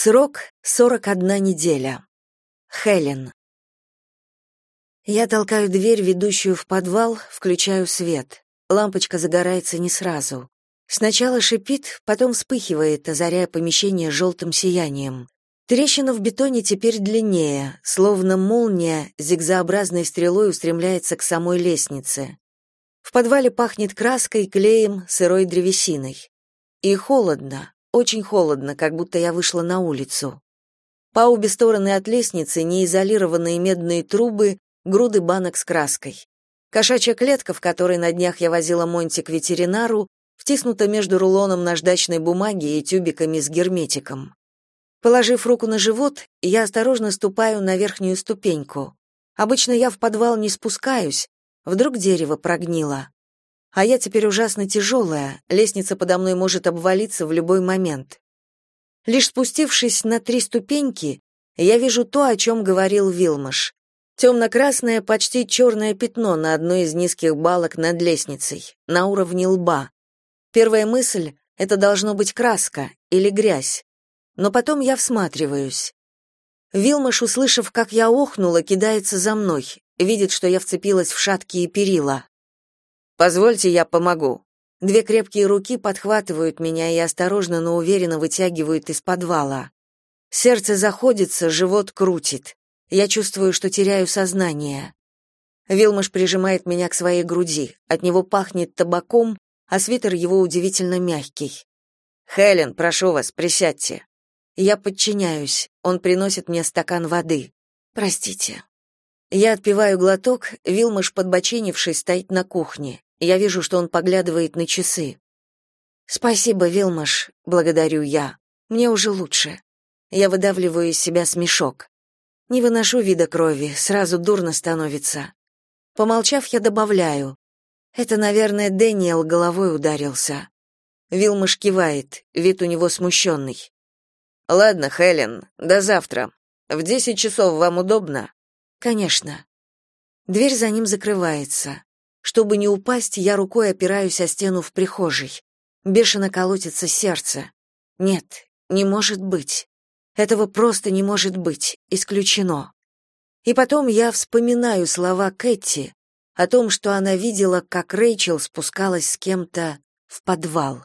Срок — 41 неделя. Хелен. Я толкаю дверь, ведущую в подвал, включаю свет. Лампочка загорается не сразу. Сначала шипит, потом вспыхивает, озаряя помещение желтым сиянием. Трещина в бетоне теперь длиннее, словно молния зигзообразной стрелой устремляется к самой лестнице. В подвале пахнет краской, клеем, сырой древесиной. И холодно, очень холодно, как будто я вышла на улицу. По обе стороны от лестницы неизолированные медные трубы, груды банок с краской. Кошачья клетка, в которой на днях я возила Монти к ветеринару, втиснута между рулоном наждачной бумаги и тюбиками с герметиком. Положив руку на живот, я осторожно ступаю на верхнюю ступеньку. Обычно я в подвал не спускаюсь, вдруг дерево прогнило. А я теперь ужасно тяжелая, лестница подо мной может обвалиться в любой момент. Лишь спустившись на три ступеньки, я вижу то, о чем говорил Вилмаш. Темно-красное, почти черное пятно на одной из низких балок над лестницей, на уровне лба. Первая мысль — это должно быть краска или грязь. Но потом я всматриваюсь. Вилмаш, услышав, как я охнула, кидается за мной, видит, что я вцепилась в шаткие перила. Позвольте, я помогу. Две крепкие руки подхватывают меня и осторожно, но уверенно вытягивают из подвала. Сердце заходится, живот крутит. Я чувствую, что теряю сознание. Вилмаш прижимает меня к своей груди. От него пахнет табаком, а свитер его удивительно мягкий. «Хелен, прошу вас, присядьте». Я подчиняюсь. Он приносит мне стакан воды. «Простите». Я отпиваю глоток, Вилмаш, подбоченившись, стоит на кухне. Я вижу, что он поглядывает на часы. Спасибо, Вилмаш, благодарю я. Мне уже лучше. Я выдавливаю из себя смешок. Не выношу вида крови, сразу дурно становится. Помолчав, я добавляю: это, наверное, Дэниел головой ударился. Вилмаш кивает, вид у него смущенный. Ладно, Хелен, до завтра. В десять часов вам удобно? Конечно. Дверь за ним закрывается. Чтобы не упасть, я рукой опираюсь о стену в прихожей. Бешено колотится сердце. Нет, не может быть. Этого просто не может быть, исключено. И потом я вспоминаю слова Кэти о том, что она видела, как Рэйчел спускалась с кем-то в подвал.